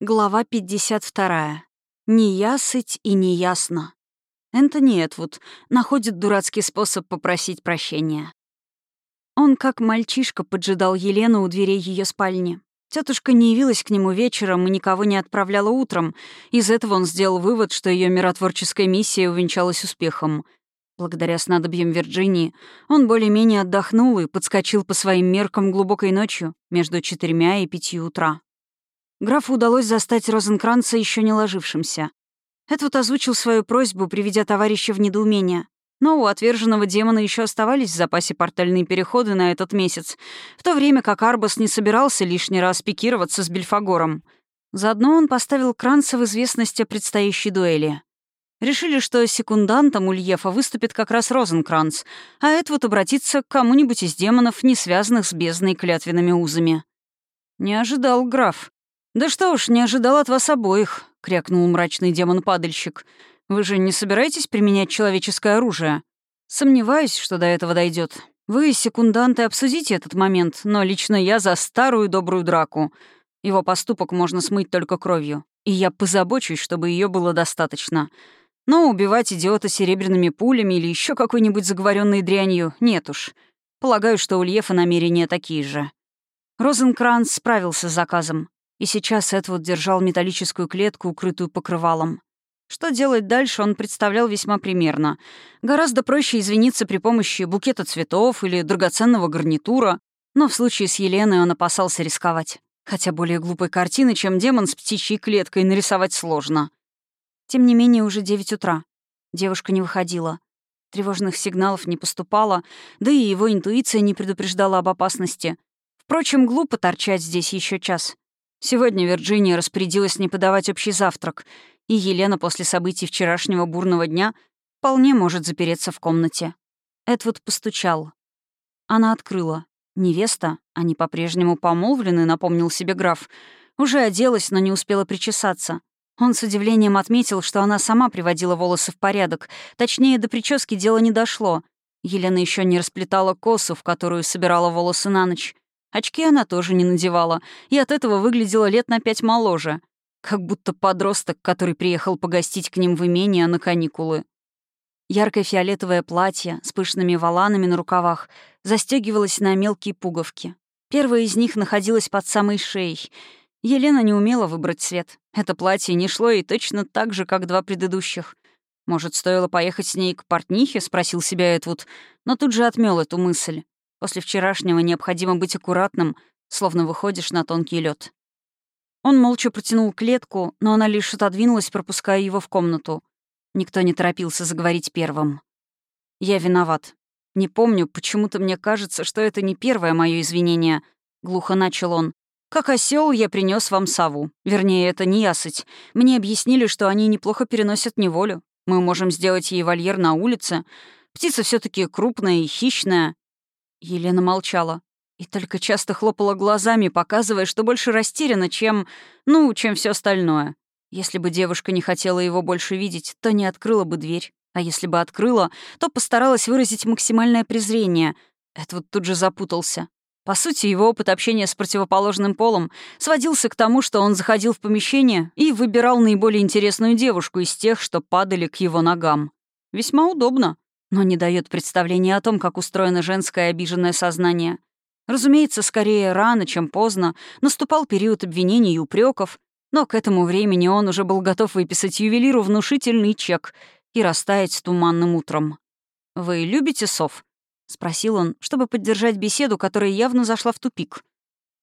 Глава 52. Неясыть и неясно. Энтони Этвуд находит дурацкий способ попросить прощения. Он, как мальчишка, поджидал Елену у дверей ее спальни. Тетушка не явилась к нему вечером и никого не отправляла утром. Из этого он сделал вывод, что ее миротворческая миссия увенчалась успехом. Благодаря снадобьям Вирджинии он более-менее отдохнул и подскочил по своим меркам глубокой ночью между четырьмя и пятью утра. Графу удалось застать Розенкранца еще не ложившимся. Эдвуд озвучил свою просьбу, приведя товарища в недоумение. Но у отверженного демона еще оставались в запасе портальные переходы на этот месяц, в то время как Арбас не собирался лишний раз пикироваться с Бельфагором. Заодно он поставил Кранца в известность о предстоящей дуэли. Решили, что секундантом Ульефа выступит как раз Розенкранц, а Эдвуд обратится к кому-нибудь из демонов, не связанных с бездной клятвенными узами. «Не ожидал, граф», «Да что уж, не ожидал от вас обоих», — крякнул мрачный демон-падальщик. «Вы же не собираетесь применять человеческое оружие?» «Сомневаюсь, что до этого дойдет. Вы, секунданты, обсудите этот момент, но лично я за старую добрую драку. Его поступок можно смыть только кровью, и я позабочусь, чтобы ее было достаточно. Но убивать идиота серебряными пулями или еще какой-нибудь заговоренной дрянью нет уж. Полагаю, что у Льефа намерения такие же». Розенкранц справился с заказом. И сейчас Эдвуд держал металлическую клетку, укрытую покрывалом. Что делать дальше, он представлял весьма примерно. Гораздо проще извиниться при помощи букета цветов или драгоценного гарнитура, но в случае с Еленой он опасался рисковать. Хотя более глупой картины, чем демон с птичьей клеткой, нарисовать сложно. Тем не менее, уже девять утра. Девушка не выходила. Тревожных сигналов не поступало, да и его интуиция не предупреждала об опасности. Впрочем, глупо торчать здесь еще час. Сегодня Вирджиния распорядилась не подавать общий завтрак, и Елена после событий вчерашнего бурного дня вполне может запереться в комнате. Эдвуд постучал. Она открыла. Невеста, они по-прежнему помолвлены, напомнил себе граф, уже оделась, но не успела причесаться. Он с удивлением отметил, что она сама приводила волосы в порядок. Точнее, до прически дело не дошло. Елена еще не расплетала косу, в которую собирала волосы на ночь. Очки она тоже не надевала, и от этого выглядела лет на пять моложе. Как будто подросток, который приехал погостить к ним в имение на каникулы. Яркое фиолетовое платье с пышными воланами на рукавах застегивалось на мелкие пуговки. Первая из них находилась под самой шеей. Елена не умела выбрать цвет. Это платье не шло ей точно так же, как два предыдущих. «Может, стоило поехать с ней к портнихе?» — спросил себя Эдвуд, но тут же отмел эту мысль. После вчерашнего необходимо быть аккуратным, словно выходишь на тонкий лед. Он молча протянул клетку, но она лишь отодвинулась, пропуская его в комнату. Никто не торопился заговорить первым. «Я виноват. Не помню, почему-то мне кажется, что это не первое мое извинение», — глухо начал он. «Как осел я принес вам сову. Вернее, это не ясыть. Мне объяснили, что они неплохо переносят неволю. Мы можем сделать ей вольер на улице. Птица все таки крупная и хищная. Елена молчала и только часто хлопала глазами, показывая, что больше растеряна, чем... ну, чем все остальное. Если бы девушка не хотела его больше видеть, то не открыла бы дверь. А если бы открыла, то постаралась выразить максимальное презрение. Это вот тут же запутался. По сути, его опыт общения с противоположным полом сводился к тому, что он заходил в помещение и выбирал наиболее интересную девушку из тех, что падали к его ногам. Весьма удобно но не дает представления о том, как устроено женское обиженное сознание. Разумеется, скорее рано, чем поздно, наступал период обвинений и упреков, но к этому времени он уже был готов выписать ювелиру внушительный чек и растаять туманным утром. «Вы любите сов?» — спросил он, чтобы поддержать беседу, которая явно зашла в тупик.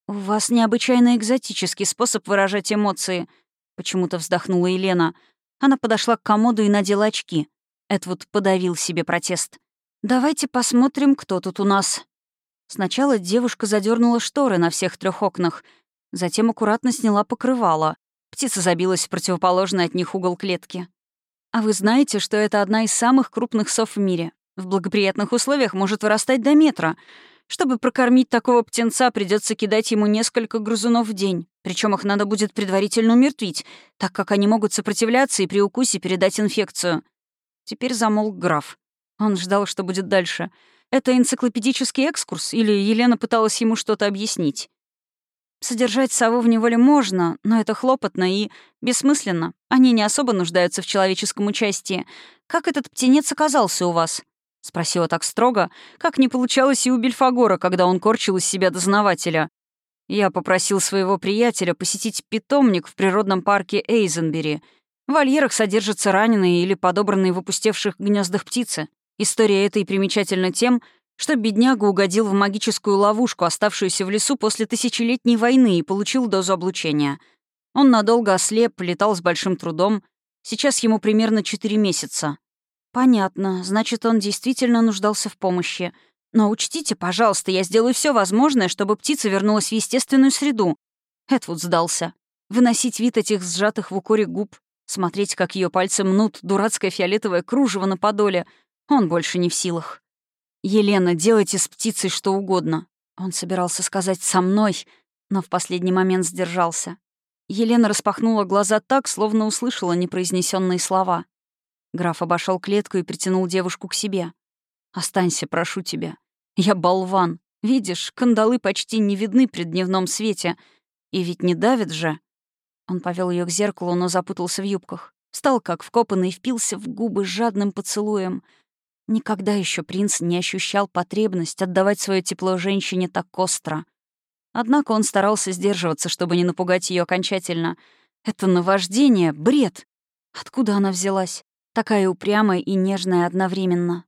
«У вас необычайно экзотический способ выражать эмоции», — почему-то вздохнула Елена. Она подошла к комоду и надела очки. Эдвуд подавил себе протест. «Давайте посмотрим, кто тут у нас». Сначала девушка задернула шторы на всех трех окнах, затем аккуратно сняла покрывало. Птица забилась в противоположный от них угол клетки. «А вы знаете, что это одна из самых крупных сов в мире? В благоприятных условиях может вырастать до метра. Чтобы прокормить такого птенца, придется кидать ему несколько грызунов в день. Причем их надо будет предварительно умертвить, так как они могут сопротивляться и при укусе передать инфекцию. Теперь замолк граф. Он ждал, что будет дальше. Это энциклопедический экскурс или Елена пыталась ему что-то объяснить? Содержать сову в неволе можно, но это хлопотно и бессмысленно. Они не особо нуждаются в человеческом участии. Как этот птенец оказался у вас?» — спросила так строго, как не получалось и у Бельфагора, когда он корчил из себя дознавателя. Я попросил своего приятеля посетить питомник в природном парке Эйзенбери. В вольерах содержатся раненые или подобранные в опустевших гнездах птицы. История этой примечательна тем, что бедняга угодил в магическую ловушку, оставшуюся в лесу после тысячелетней войны, и получил дозу облучения. Он надолго ослеп, летал с большим трудом. Сейчас ему примерно 4 месяца. Понятно, значит, он действительно нуждался в помощи. Но учтите, пожалуйста, я сделаю все возможное, чтобы птица вернулась в естественную среду. Эдвуд сдался. Выносить вид этих сжатых в укоре губ, смотреть, как ее пальцы мнут дурацкое фиолетовое кружево на подоле, он больше не в силах. «Елена, делайте с птицей что угодно». Он собирался сказать «со мной», но в последний момент сдержался. Елена распахнула глаза так, словно услышала непроизнесенные слова. Граф обошел клетку и притянул девушку к себе. «Останься, прошу тебя. Я болван. Видишь, кандалы почти не видны при дневном свете. И ведь не давит же». Он повел ее к зеркалу, но запутался в юбках. Встал как вкопанный впился в губы жадным поцелуем — Никогда еще принц не ощущал потребность отдавать свое тепло женщине так остро. Однако он старался сдерживаться, чтобы не напугать ее окончательно. Это наваждение — бред. Откуда она взялась? Такая упрямая и нежная одновременно.